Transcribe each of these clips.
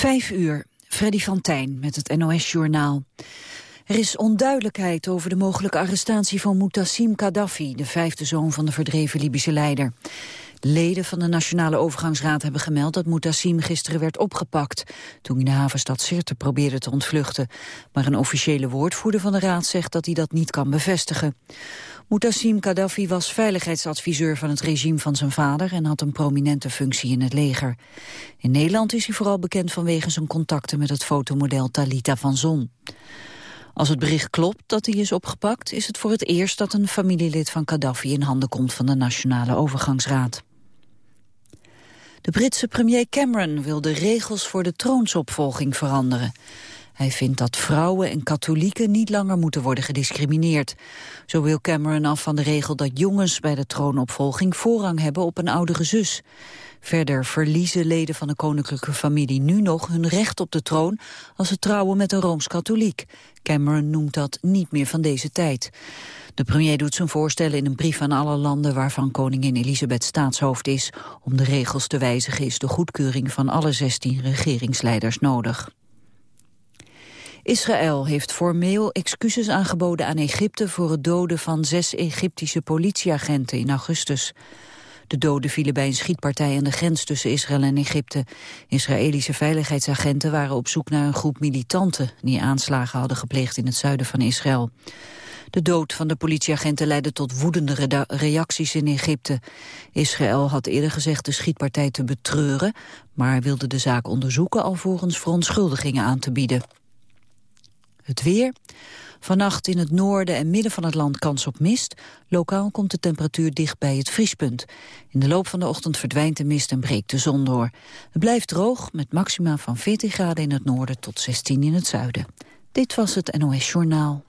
Vijf uur, Freddy van Tijn met het NOS-journaal. Er is onduidelijkheid over de mogelijke arrestatie van Mutassim Gaddafi... de vijfde zoon van de verdreven Libische leider. Leden van de Nationale Overgangsraad hebben gemeld dat Mutassim gisteren werd opgepakt, toen hij de havenstad Sirte probeerde te ontvluchten. Maar een officiële woordvoerder van de raad zegt dat hij dat niet kan bevestigen. Mutassim Gaddafi was veiligheidsadviseur van het regime van zijn vader en had een prominente functie in het leger. In Nederland is hij vooral bekend vanwege zijn contacten met het fotomodel Talita van Zon. Als het bericht klopt dat hij is opgepakt, is het voor het eerst dat een familielid van Gaddafi in handen komt van de Nationale Overgangsraad. De Britse premier Cameron wil de regels voor de troonsopvolging veranderen. Hij vindt dat vrouwen en katholieken niet langer moeten worden gediscrimineerd. Zo wil Cameron af van de regel dat jongens bij de troonopvolging voorrang hebben op een oudere zus. Verder verliezen leden van de koninklijke familie nu nog hun recht op de troon als ze trouwen met een Rooms-Katholiek. Cameron noemt dat niet meer van deze tijd. De premier doet zijn voorstellen in een brief aan alle landen waarvan koningin Elisabeth staatshoofd is. Om de regels te wijzigen is de goedkeuring van alle 16 regeringsleiders nodig. Israël heeft formeel excuses aangeboden aan Egypte voor het doden van zes Egyptische politieagenten in augustus. De doden vielen bij een schietpartij aan de grens tussen Israël en Egypte. Israëlische veiligheidsagenten waren op zoek naar een groep militanten... die aanslagen hadden gepleegd in het zuiden van Israël. De dood van de politieagenten leidde tot woedende reacties in Egypte. Israël had eerder gezegd de schietpartij te betreuren... maar wilde de zaak onderzoeken alvorens verontschuldigingen aan te bieden. Het weer. Vannacht in het noorden en midden van het land kans op mist. Lokaal komt de temperatuur dicht bij het vriespunt. In de loop van de ochtend verdwijnt de mist en breekt de zon door. Het blijft droog met maxima van 14 graden in het noorden tot 16 in het zuiden. Dit was het NOS Journaal.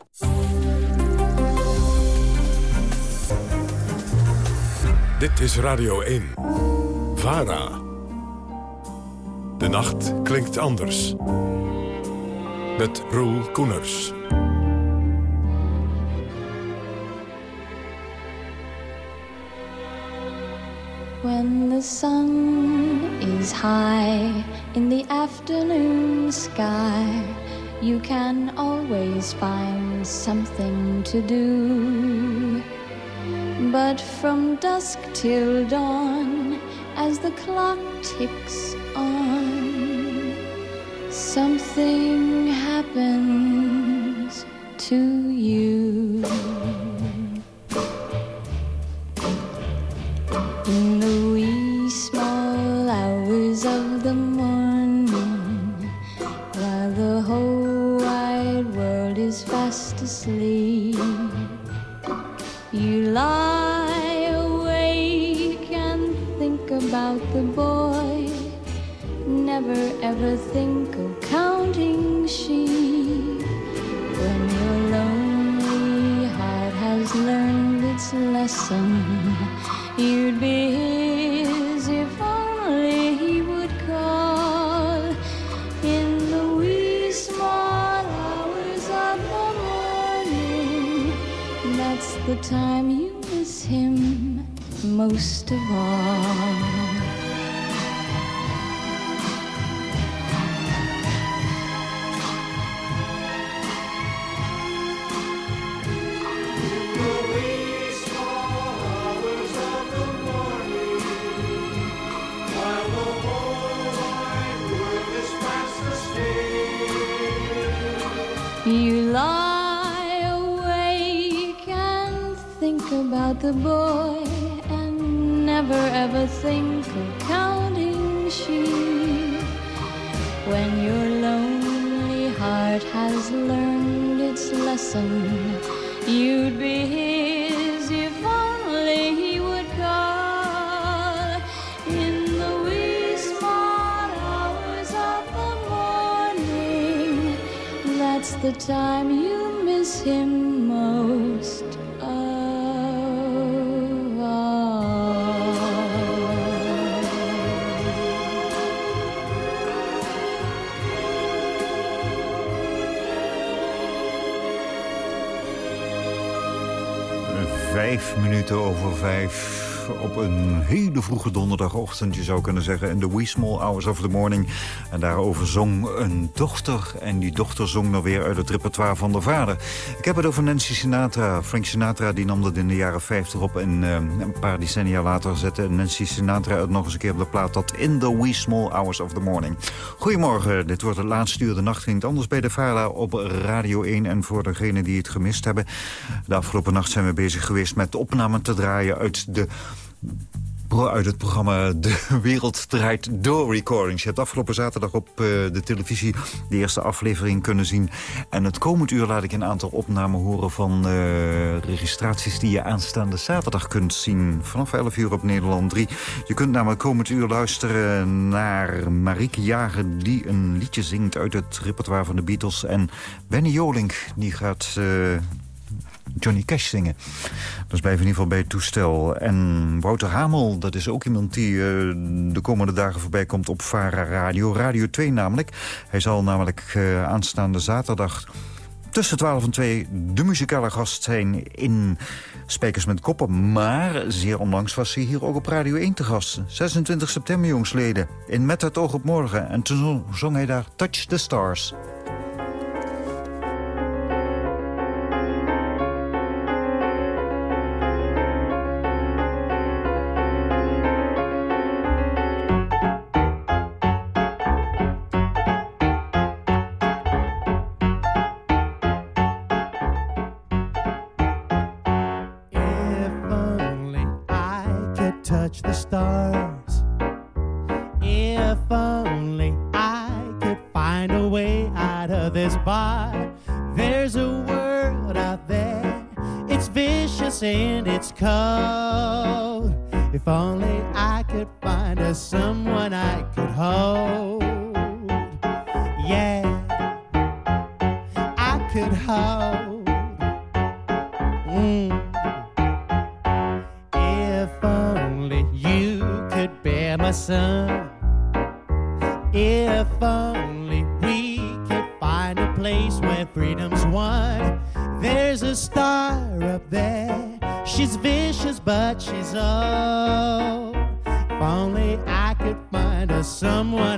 Dit is Radio 1. VARA. De nacht klinkt anders. Met Roel Koeners. When the sun is high in the afternoon sky, you can always find something to do. But from dusk till dawn, as the clock ticks on, something happens to you. In the wee small hours of the morning, while the whole wide world is fast asleep, you lie Never ever think of counting sheep when your lonely heart has learned its lesson. You'd be his if only he would call in the wee small hours of the morning. That's the time you miss him most of all. possible Vijf minuten over vijf. Op een hele vroege donderdagochtend, je zou kunnen zeggen... in de wee small hours of the morning. En daarover zong een dochter. En die dochter zong nog weer uit het repertoire van de vader. Ik heb het over Nancy Sinatra. Frank Sinatra die nam dat in de jaren 50 op. En uh, een paar decennia later zette Nancy Sinatra het nog eens een keer op de plaat... dat in the wee small hours of the morning. Goedemorgen, dit wordt het laatste uur. De nacht ging anders bij de Vara op Radio 1. En voor degenen die het gemist hebben... de afgelopen nacht zijn we bezig geweest met opnamen te draaien uit de uit het programma De Wereld Draait Door Recordings. Je hebt afgelopen zaterdag op uh, de televisie de eerste aflevering kunnen zien. En het komend uur laat ik een aantal opnamen horen van uh, registraties... die je aanstaande zaterdag kunt zien. Vanaf 11 uur op Nederland 3. Je kunt namelijk komend uur luisteren naar Marieke Jager... die een liedje zingt uit het repertoire van de Beatles. En Benny Jolink die gaat... Uh, Johnny Cash zingen. Dat blijven in ieder geval bij het toestel. En Wouter Hamel, dat is ook iemand die uh, de komende dagen voorbij komt op Vara Radio. Radio 2 namelijk. Hij zal namelijk uh, aanstaande zaterdag tussen 12 en 2 de muzikale gast zijn in Spijkers met Koppen. Maar zeer onlangs was hij hier ook op Radio 1 te gast. 26 september jongsleden. In Met het oog op morgen. En toen zong hij daar Touch the Stars.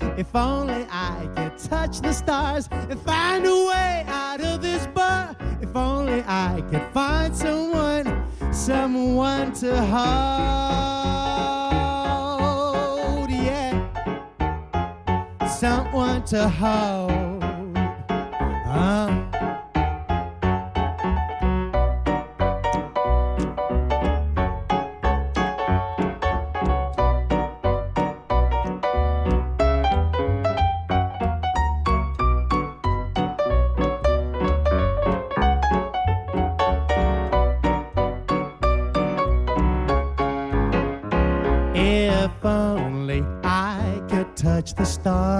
If only I could touch the stars and find a way out of this bar. If only I could find someone, someone to hold. Yeah, someone to hold. Oh. the stars.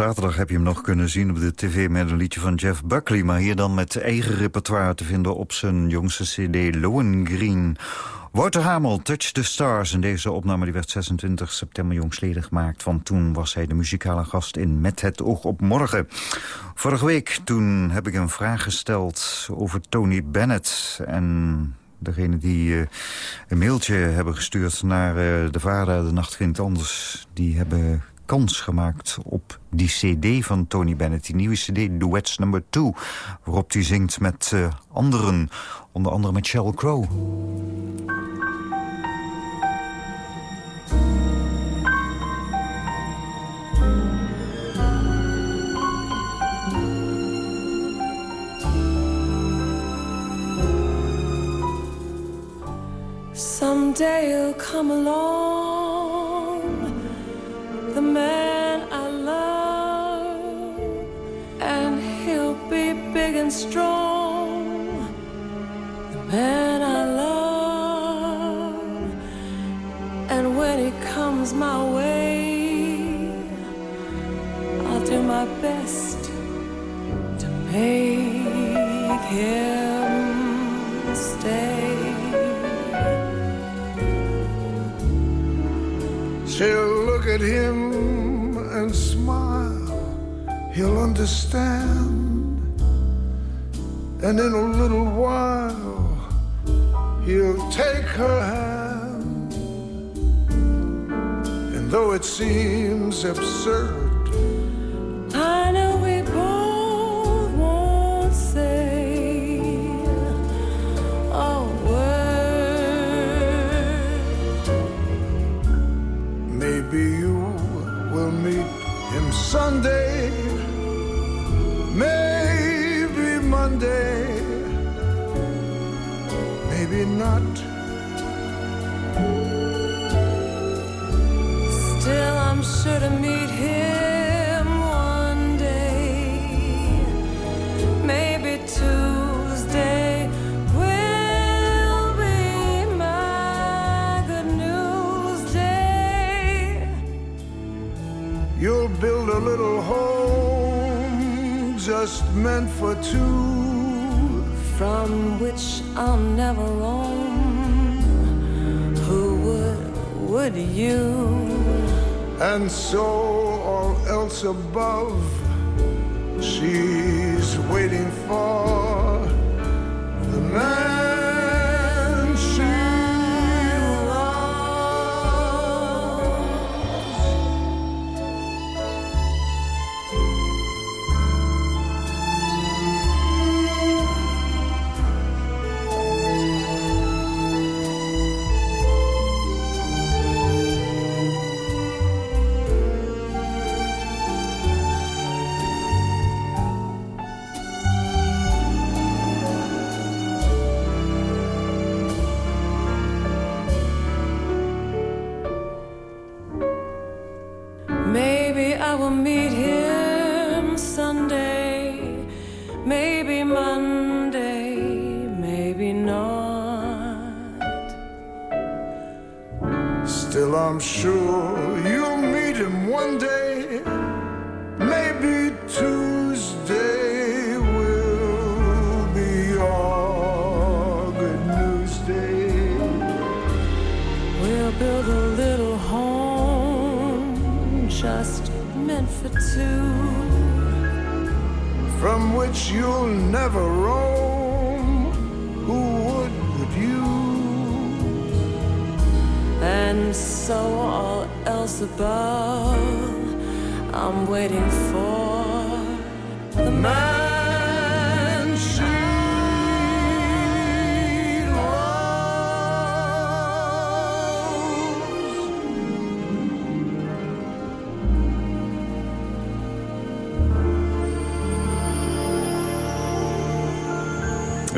Zaterdag heb je hem nog kunnen zien op de tv met een liedje van Jeff Buckley. Maar hier dan met eigen repertoire te vinden op zijn jongste cd Lohengrin. Wouter Hamel, Touch the Stars. En deze opname die werd 26 september jongsleden gemaakt. Van toen was hij de muzikale gast in Met het oog op morgen. Vorige week toen heb ik een vraag gesteld over Tony Bennett. En degene die uh, een mailtje hebben gestuurd naar uh, de vader, de nacht ging anders. Die hebben kans gemaakt op die cd van Tony Bennett. Die nieuwe cd, Duets Number 2. Waarop hij zingt met uh, anderen. Onder andere met Sheryl Crow. Someday you'll come along, the man I love, and he'll be big and strong, the man I love. And when he comes my way, I'll do my best to make him stay. Look at him and smile. He'll understand. And in a little while, he'll take her hand. And though it seems absurd, I know And so all else above, she's waiting for from which you'll never roam. Who would but you? And so all else above, I'm waiting for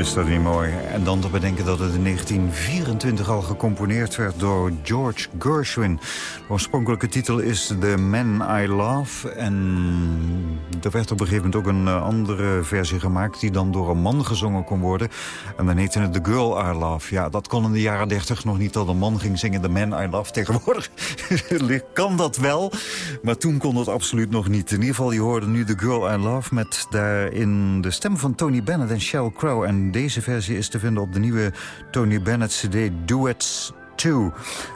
Is dat niet mooi? En dan te bedenken dat het in 1924 al gecomponeerd werd door George Gershwin. De oorspronkelijke titel is The Man I Love. En er werd op een gegeven moment ook een eh, andere versie gemaakt... die dan door een man gezongen kon worden. En dan heette het The Girl I Love. Ja, dat kon in de jaren 30 nog niet dat een man ging zingen... The Man I Love. Tegenwoordig kan dat wel, maar toen kon dat absoluut nog niet. In ieder geval, je hoorde nu The Girl I Love... met daarin de stem van Tony Bennett en Sheryl Crow. En deze versie is te vinden op de nieuwe Tony Bennett CD Duets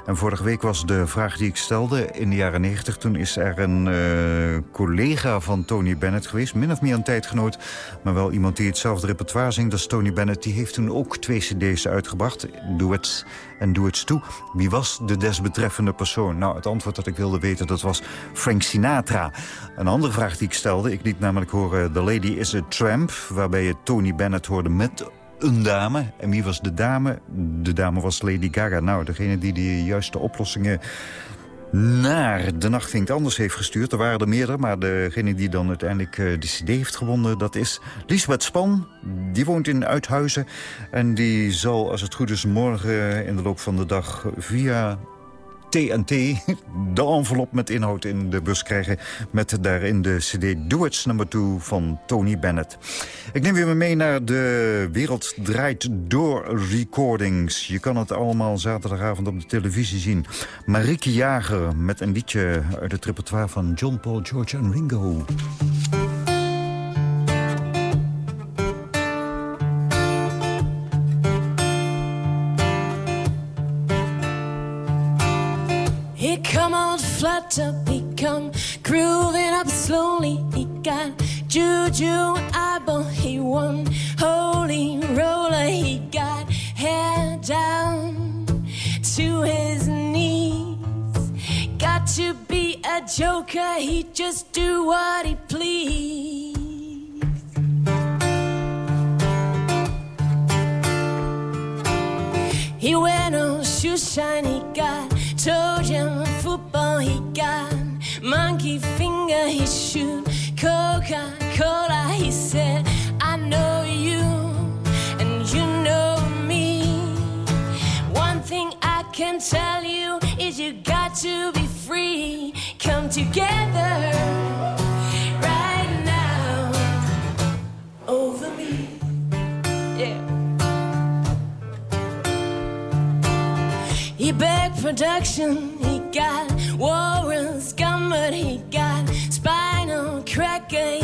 En vorige week was de vraag die ik stelde in de jaren 90. Toen is er een uh, collega van Tony Bennett geweest. Min of meer een tijdgenoot. Maar wel iemand die hetzelfde repertoire zingt als Tony Bennett. Die heeft toen ook twee cd's uitgebracht. Duets en Duets Toe. Wie was de desbetreffende persoon? Nou, het antwoord dat ik wilde weten, dat was Frank Sinatra. Een andere vraag die ik stelde. Ik liet namelijk horen The Lady is a Tramp. Waarbij je Tony Bennett hoorde met een dame. En wie was de dame? De dame was Lady Gaga. Nou, degene die de juiste oplossingen naar De Nacht Vindt Anders heeft gestuurd. Er waren er meerdere, maar degene die dan uiteindelijk eh, de cd heeft gewonnen... dat is Lisbeth Span. Die woont in Uithuizen. En die zal, als het goed is, morgen in de loop van de dag... via TNT de envelop met inhoud in de bus krijgen... met daarin de cd Do It's nummer 2 van Tony Bennett. Ik neem weer mee naar de Wereld Draait Door recordings. Je kan het allemaal zaterdagavond op de televisie zien. Marieke Jager met een liedje uit het repertoire van John Paul, George en Ringo. Up, he come grooving up slowly. He got juju eyeball, he won holy roller. He got hair down to his knees. Got to be a joker, he just do what he please. He wear no shoe shine, he got Trojan football, he got monkey finger, he shoot Coca-Cola, he said, I know you and you know me. One thing I can tell you is you got to be free. Come together He begged production, he got Warren's Gummert, he got Spinal Cracker,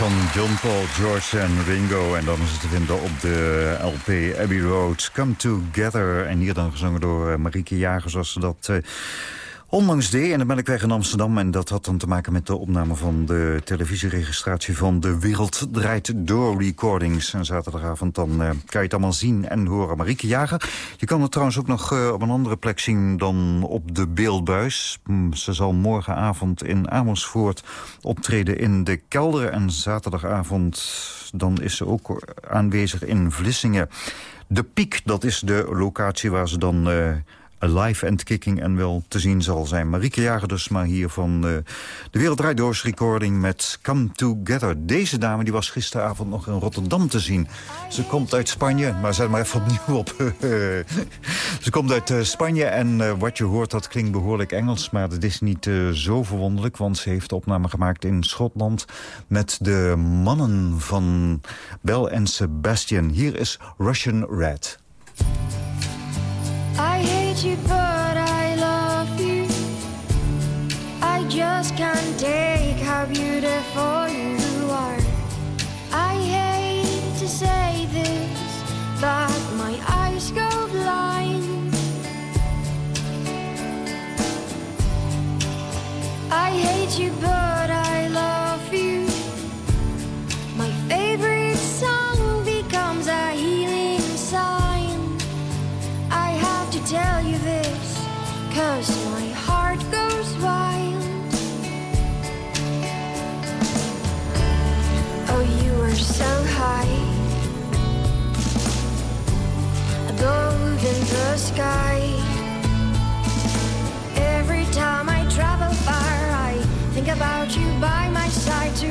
van John Paul, George en Ringo. En dan is het te vinden op de LP Abbey Road. Come Together. En hier dan gezongen door eh, Marieke Jager, zoals ze dat... eh, Onlangs deed in de Melkweg in Amsterdam. En dat had dan te maken met de opname van de televisieregistratie van De Wereld Draait Door Recordings. En zaterdagavond dan eh, kan je het allemaal zien en horen. Marieke Jager, je kan het trouwens ook nog eh, op een andere plek zien dan op de beeldbuis. Hm, Ze zal morgenavond in Amersfoort optreden in de kelder. En zaterdagavond dan is ze ook aanwezig in Vlissingen. De Piek, dat is de locatie waar ze dan... eh, live and kicking en wel te zien zal zijn. Marieke Jager dus maar hier van eh, de Wereld recording met Come Together. Deze dame die was gisteravond nog in Rotterdam te zien. Ze komt uit Spanje, maar zet maar even opnieuw op. Ze komt uit eh, Spanje en eh, wat je hoort dat klinkt behoorlijk Engels... maar dat is niet zo verwonderlijk, want ze heeft opname gemaakt in Schotland... met de mannen van Bell en Sebastian. Hier is Russian Red. I hate you, but I love you. I just can't take how beautiful you are. I hate to say this, but my eyes go blind. I hate you, but Shanghai. Above in the sky. Every time I travel far I think about you by my side to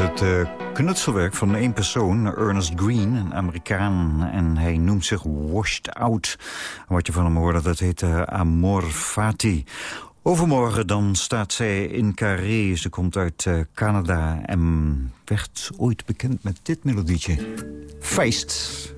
het uh, knutselwerk van één persoon, Ernest Green, een Amerikaan. En hij noemt zich Washed Out. Wat je van hem hoorde, dat heet uh, Amor Fati. Overmorgen dan staat zij in Carré. Ze komt uit uh, Canada en werd ooit bekend met dit melodietje. Feest.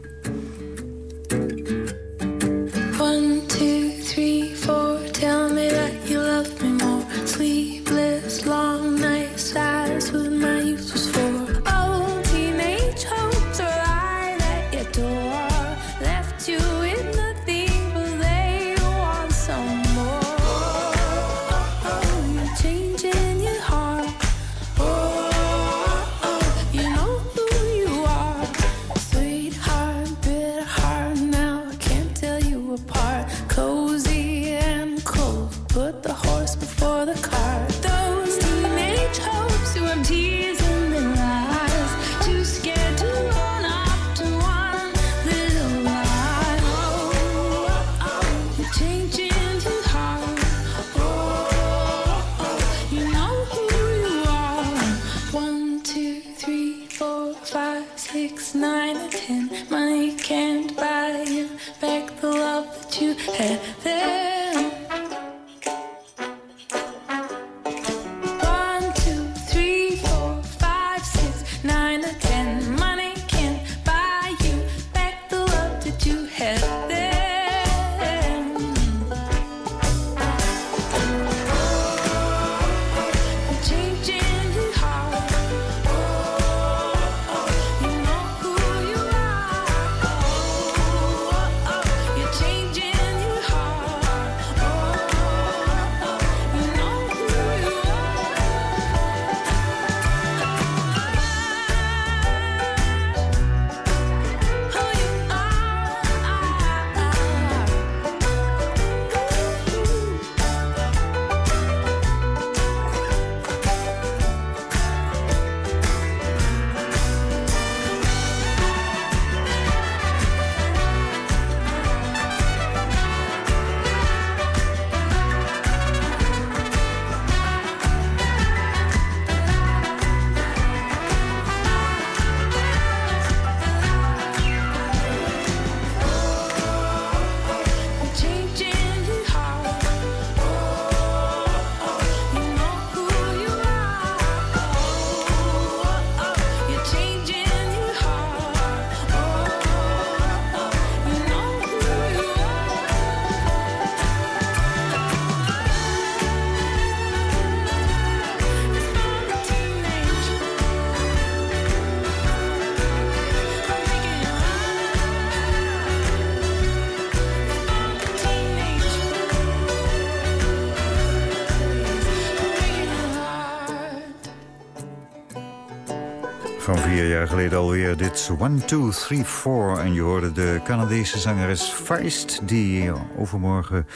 Alweer dit 1, 2, 3, 4. En je hoorde de Canadese zangeres Feist... die overmorgen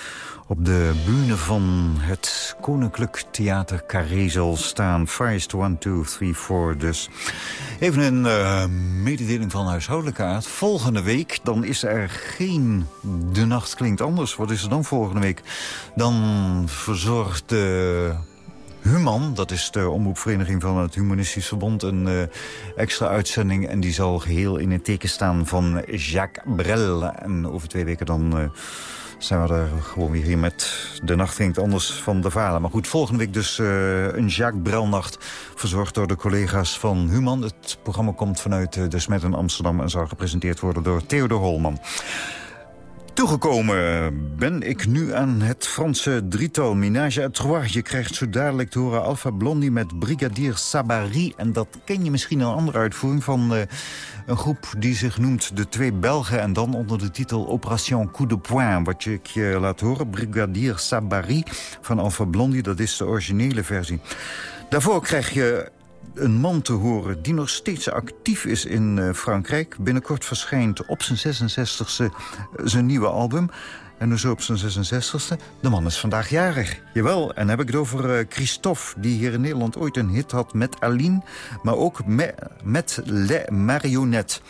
op de bühne van het Koninklijk Theater Carré zal staan. Feist 1, 2, 3, 4 dus. Even een eh, mededeling van huishoudelijke aard. Volgende week dan is er geen De Nacht Klinkt Anders. Wat is er dan volgende week? Dan verzorgt de... Human, dat is de omroepvereniging van het Humanistisch Verbond... een eh, extra uitzending en die zal geheel in het teken staan van Jacques Brel. En over twee weken dan... eh, zijn we er gewoon weer hier met De Nacht Anders van de Valen. Maar goed, volgende week dus eh, een Jacques Brel-nacht... verzorgd door de collega's van Human. Het programma komt vanuit de Smet in Amsterdam... en zal gepresenteerd worden door Theodor Holman. Toegekomen ben ik nu aan het Franse drietal Minage à Trois. Je krijgt zo dadelijk te horen Alpha Blondie met Brigadier Sabari. En dat ken je misschien een andere uitvoering van eh, een groep die zich noemt De Twee Belgen. En dan onder de titel Operation Coup de Poing. Wat ik je laat horen, Brigadier Sabari van Alpha Blondie. Dat is de originele versie. Daarvoor krijg je een man te horen die nog steeds actief is in eh, Frankrijk. Binnenkort verschijnt op zijn 66ste eh, zijn nieuwe album. En dus op zijn 66ste. De man is vandaag jarig. Jawel, en heb ik het over eh, Christophe... die hier in Nederland ooit een hit had met Aline... maar ook me- met Les Marionnettes.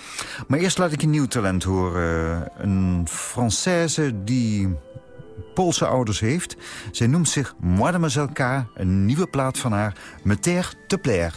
Maar eerst laat ik een nieuw talent horen. Een Française die Poolse ouders heeft. Zij noemt zich Mademoiselle K. Een nieuwe plaat van haar, Meter te plaire.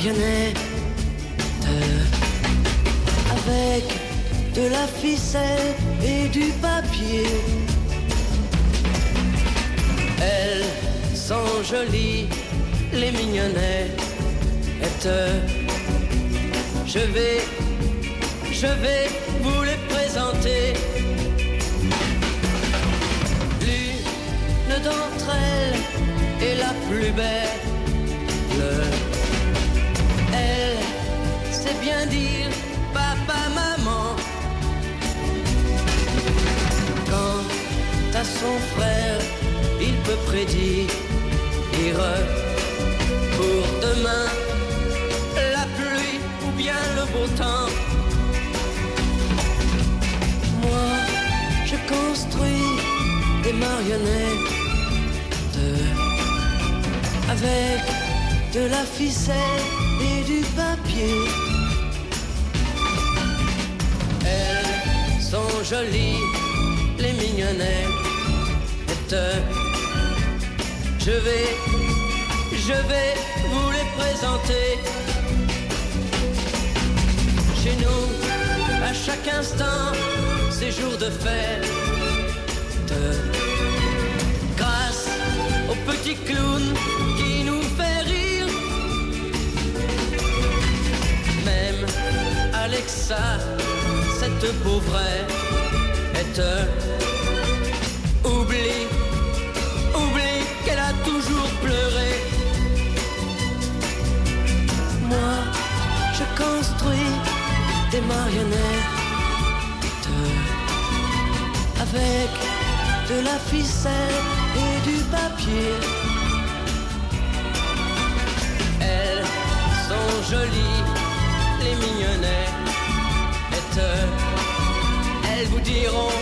Marionnettes avec de la ficelle et du papier. Elles sont jolies, les mignonnettes. Je vais, je vais vous les présenter. L'une d'entre elles est la plus belle. Bien dire papa, maman. Quant à son frère, il peut prédire pour demain la pluie ou bien le beau temps. Moi, je construis des marionnettes avec de la ficelle jolies, les mignonnettes. Je vais, je vais vous les présenter. Chez nous, à chaque instant, c'est jour de fête. Grâce au petit clown qui nous fait rire. Même Alexa, cette pauvre oublie, oublie qu'elle a toujours pleuré. Moi, je construis des marionnettes avec de la ficelle et du papier. Elles sont jolies, les mignonnettes. Elles vous diront,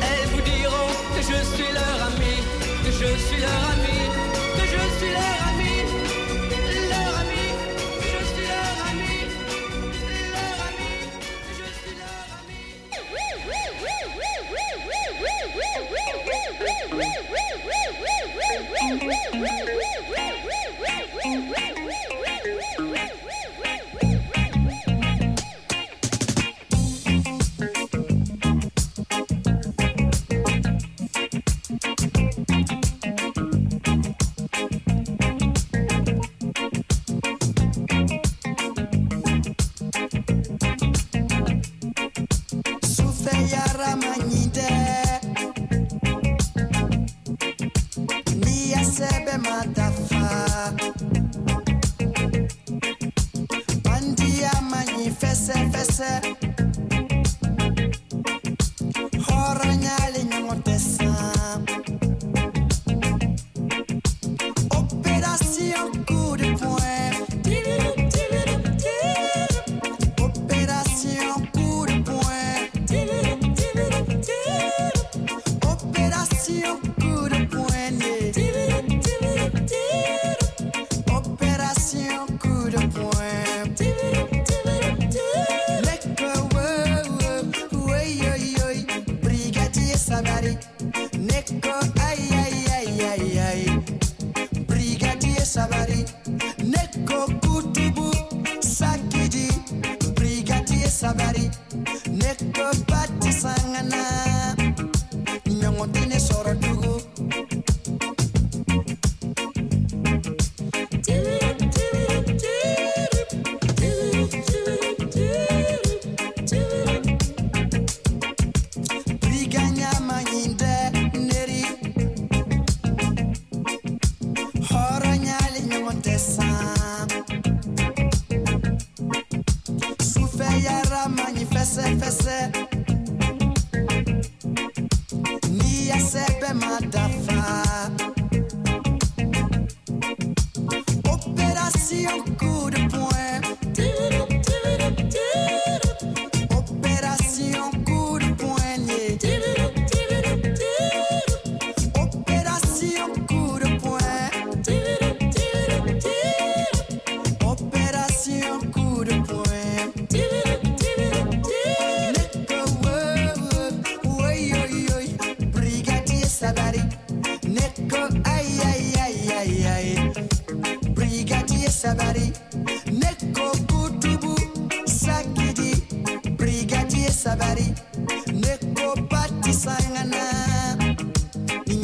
elles vous diront que je suis leur ami, que je suis leur ami, que je suis leur ami, leur ami, que je suis leur ami, leur ami, que je suis leur Sufeyara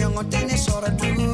nyongo tene soro tugu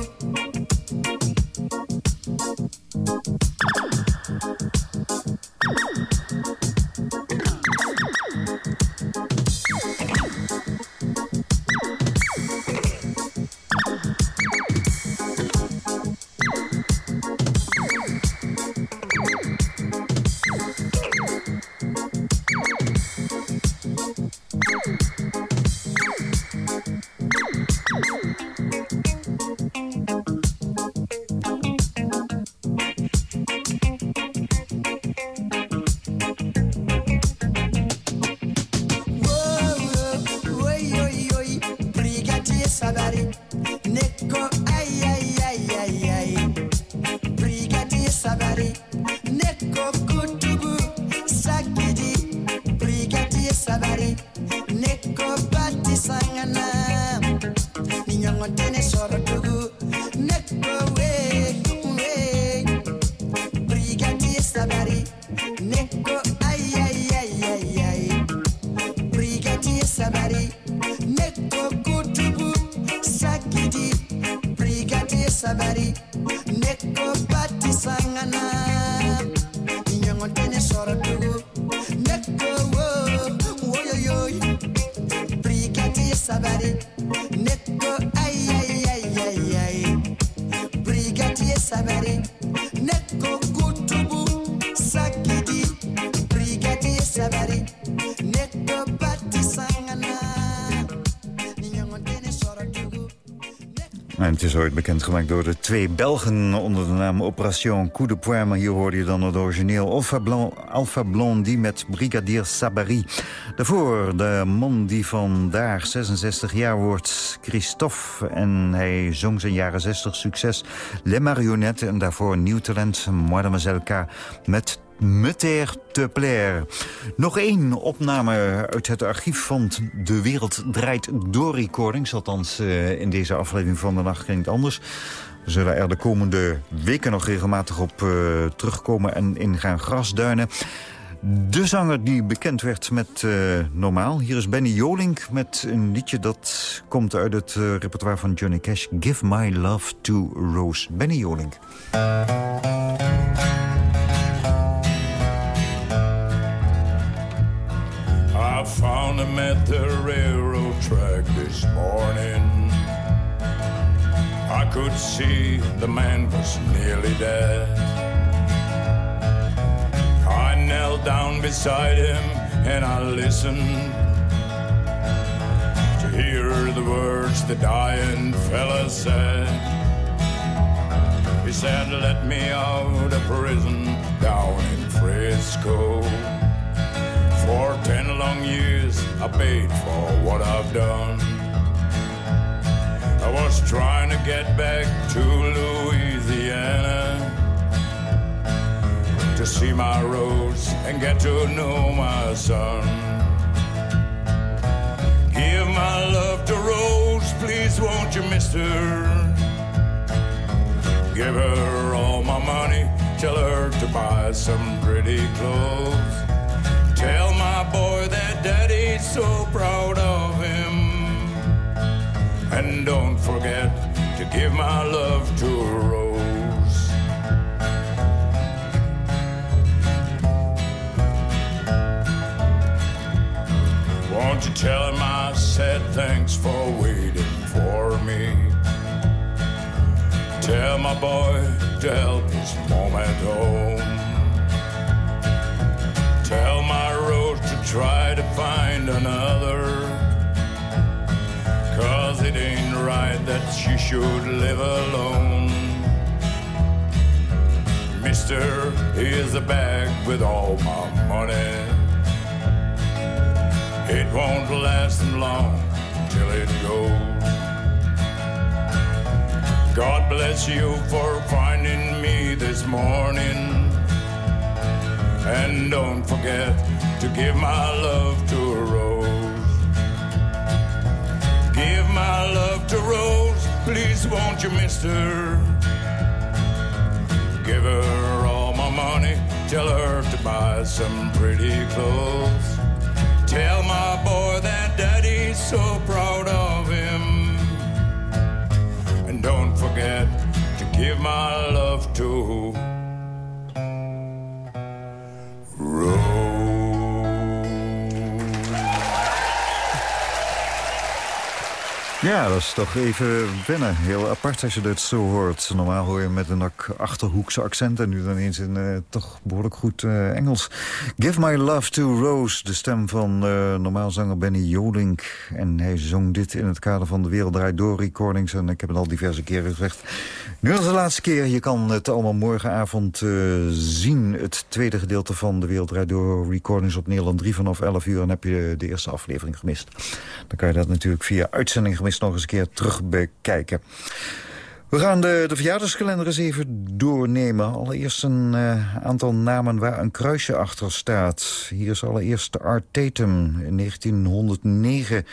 ooit bekendgemaakt door de twee Belgen onder de naam Operation Coup de. Maar hier hoorde je dan het origineel Alpha, Blondie met Brigadier Sabari. Daarvoor de man die vandaag 66 jaar wordt, Christophe. En hij zong zijn jaren 60 succes Les Marionnettes. En daarvoor nieuw talent, Mademoiselle K. met Meter te plaire. Nog één opname uit het archief van De Wereld Draait Door Recordings. Althans, eh, in deze aflevering van de Nacht klinkt anders. We zullen er de komende weken nog regelmatig op eh, terugkomen en in gaan grasduinen. De zanger die bekend werd met eh, Normaal. Hier is Benny Jolink met een liedje dat komt uit het repertoire van Johnny Cash. Give My Love to Rose. Benny Jolink. I found him at the railroad track this morning. I could see the man was nearly dead. I knelt down beside him and I listened to hear the words the dying fella said. He said, Let me out of prison down in Frisco. For ten long years I paid for what I've done. I was trying to get back to Louisiana to see my rose and get to know my son. Give my love to Rose, please won't you, mister? Give her all my money, tell her to buy some pretty clothes. Tell my boy that daddy's so proud of him. And don't forget to give my love to Rose. Won't you tell him I said thanks for waiting for me? Tell my boy to help his mom at home. Try to find another. Cause it ain't right that she should live alone. Mister, here's a bag with all my money. It won't last long till it goes. God bless you for finding me this morning. And don't forget to give my love to a rose. Give my love to Rose, please won't you, mister? Give her all my money, tell her to buy some pretty clothes. Tell my boy that daddy's so proud of him. And don't forget to give my love to Ja, dat is toch even wennen. Heel apart als je dit zo hoort. Normaal hoor je met een achterhoekse accent... en nu dan eens in uh, toch behoorlijk goed uh, Engels. Give My Love to Rose, de stem van uh, normaal zanger Benny Jolink. En hij zong dit in het kader van de Wereld Door recordings. En ik heb het al diverse keren gezegd. Nu is de laatste keer. Je kan het allemaal morgenavond zien. Het tweede gedeelte van de Wereld Door recordings op Nederland 3 vanaf 11 uur. En heb je de eerste aflevering gemist. Dan kan je dat natuurlijk via uitzending gemist nog eens een keer terug bekijken. We gaan de, de verjaardagskalender eens even doornemen. Allereerst een uh, aantal namen waar een kruisje achter staat. Hier is allereerst Art Tatum. In 1909,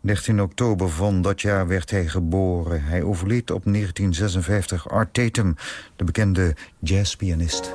13 oktober van dat jaar werd hij geboren. Hij overleed op 1956. Art Tatum, de bekende jazzpianist.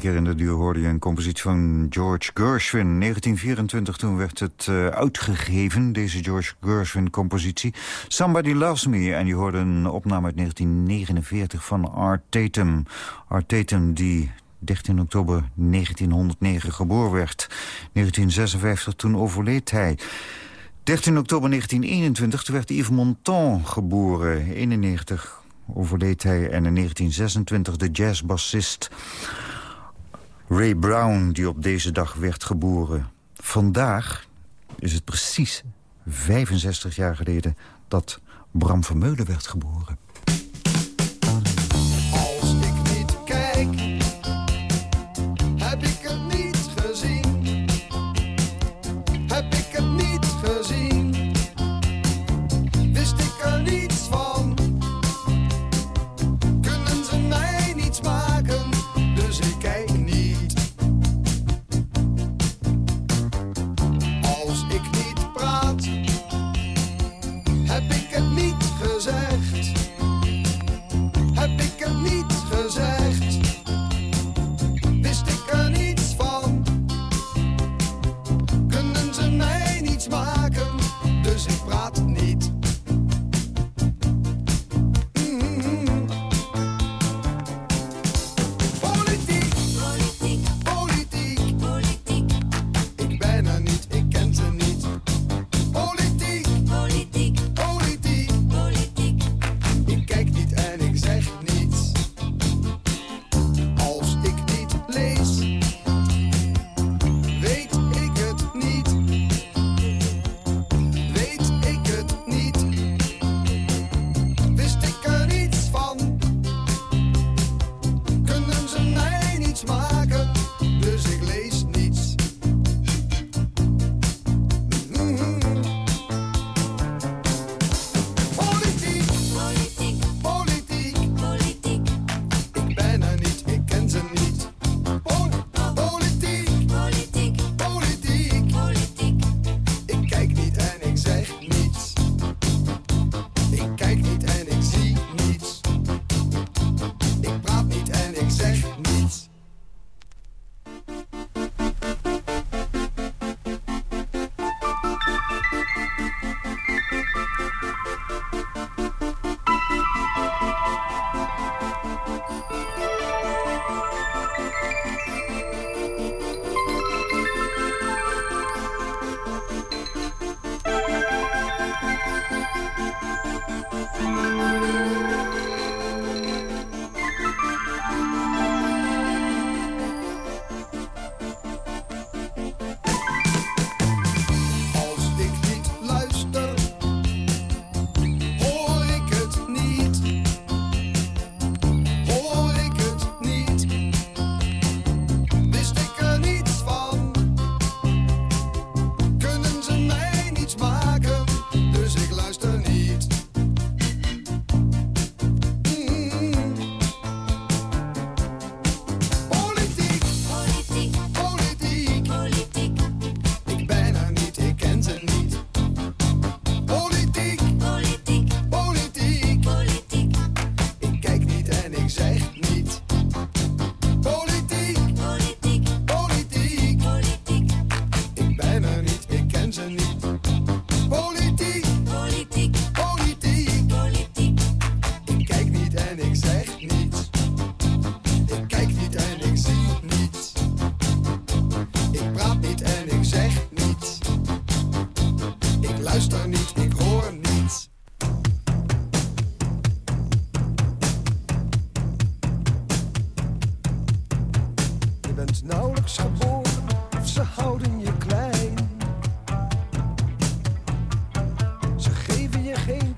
Keer in de duur hoorde je een compositie van George Gershwin. 1924, toen werd het uh, uitgegeven, deze George Gershwin-compositie. Somebody Loves Me. En je hoorde een opname uit 1949 van Art Tatum. Art Tatum, die 13 oktober 1909 geboren werd. 1956, toen overleed hij. 13 oktober 1921 toen werd Yves Montand geboren. 91 overleed hij en in 1926 de jazzbassist Ray Brown, die op deze dag werd geboren. Vandaag is het precies 65 jaar geleden dat Bram Vermeulen werd geboren. Geen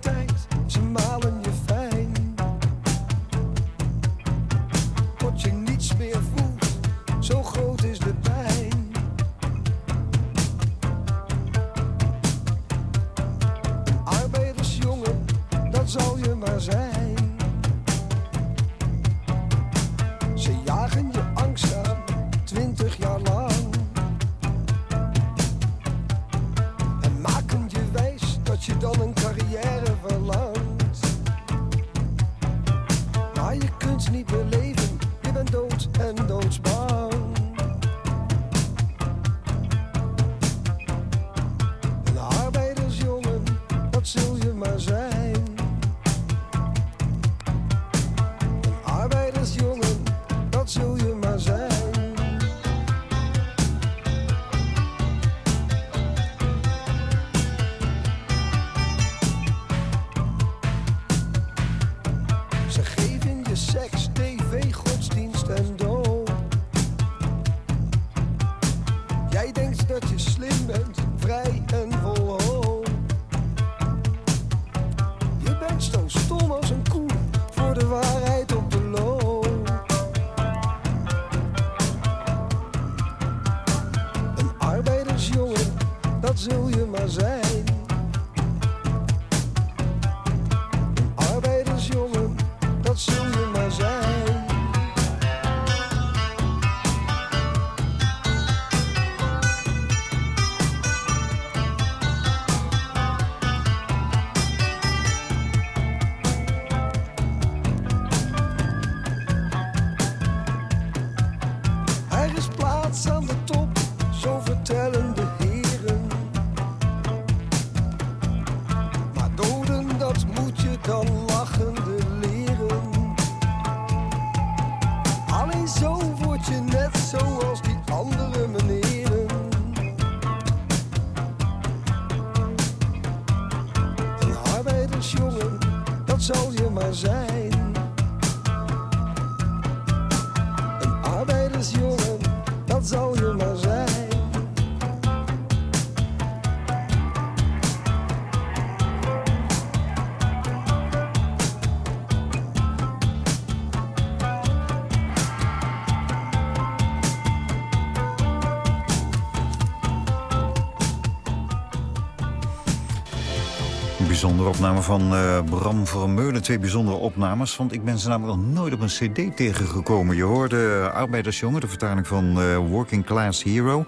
opname van eh, Bram Vermeulen. Twee bijzondere opnames, want ik ben ze namelijk nog nooit op een cd tegengekomen. Je hoorde Arbeidersjongen, de vertaling van eh, Working Class Hero.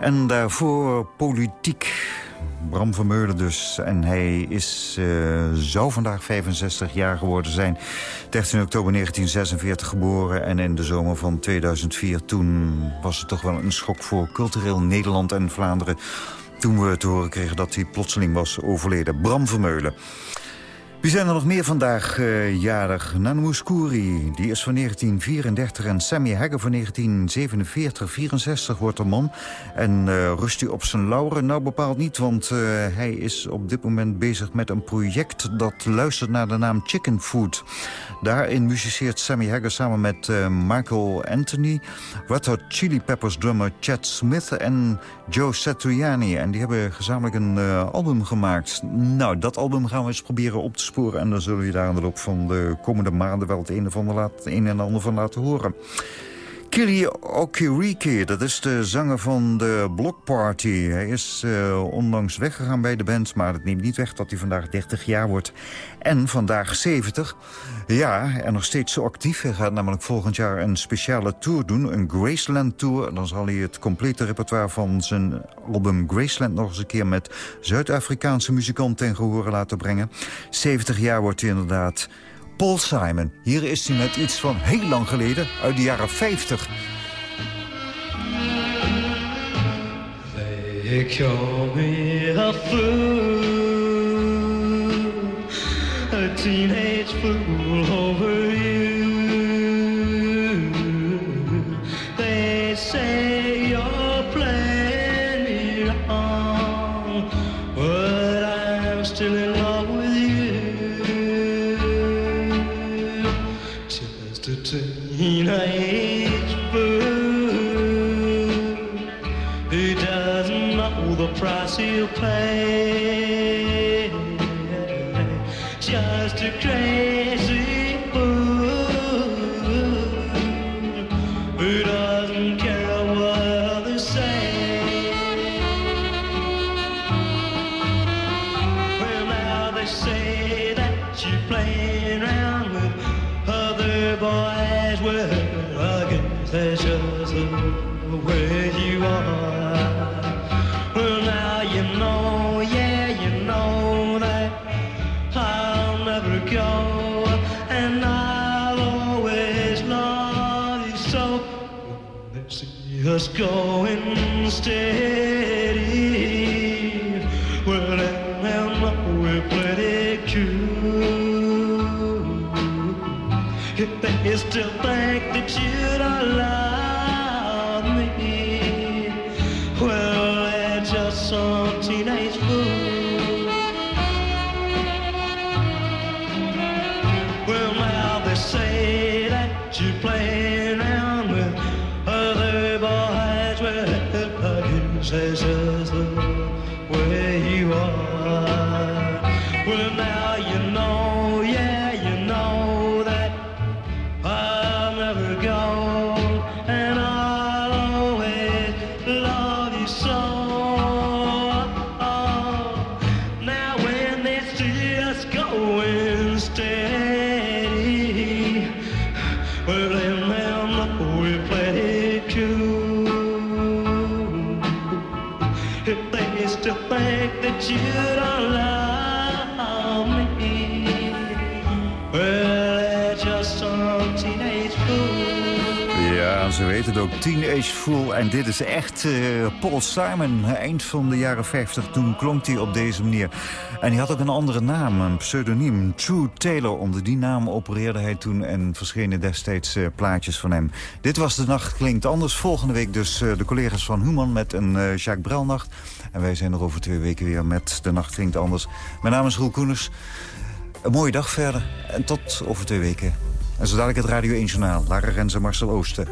En daarvoor Politiek. Bram Vermeulen dus. En hij is, eh, zou vandaag 65 jaar geworden zijn. 13 oktober 1946 geboren. En in de zomer van 2004 toen was het toch wel een schok voor cultureel Nederland en Vlaanderen toen we te horen kregen dat hij plotseling was overleden. Bram Vermeulen. Wie zijn er nog meer vandaag uh, jarig? Nano Mouskouri, die is van 1934. En Sammy Hegger van 1947, 64 wordt de man. En uh, rust hij op zijn lauren? Nou, bepaald niet, want uh, hij is op dit moment bezig met een project... dat luistert naar de naam Chicken Food. Daarin musiceert Sammy Hagger samen met Michael Anthony... Red Hot Chili Peppers drummer Chad Smith en Joe Satriani. En die hebben gezamenlijk een album gemaakt. Nou, dat album gaan we eens proberen op te sporen... en dan zullen we daar aan de loop van de komende maanden... wel het een, van laat, het een en ander van laten horen. Kili Okirike, dat is de zanger van de Block Party. Hij is uh, onlangs weggegaan bij de band, maar het neemt niet weg dat hij vandaag 30 jaar wordt. En vandaag 70. Ja, en nog steeds zo actief. Hij gaat namelijk volgend jaar een speciale tour doen, een Graceland Tour. Dan zal hij het complete repertoire van zijn album Graceland nog eens een keer met Zuid-Afrikaanse muzikanten ten gehore laten brengen. 70 jaar wordt hij inderdaad. Paul Simon. Hier is hij met iets van heel lang geleden, uit de jaren 50. They call me a fool, a teenage fool see you play. So. They see us going steady. Well, then they'll know we're pretty true. If they still Teenage Fool. En dit is echt uh, Paul Simon. Eind van de jaren 50. Toen klonk hij op deze manier. En hij had ook een andere naam, een pseudoniem. True Taylor. Onder die naam opereerde hij toen en verschenen destijds uh, plaatjes van hem. Dit was De Nacht Klinkt Anders. Volgende week dus uh, de collega's van Human met een Jacques Brel nacht. En wij zijn er over twee weken weer met De Nacht Klinkt Anders. Mijn naam is Roel Koeners. Een mooie dag verder en tot over twee weken. En zo dadelijk het Radio 1 Journaal. Lara Rens en Marcel Oosten.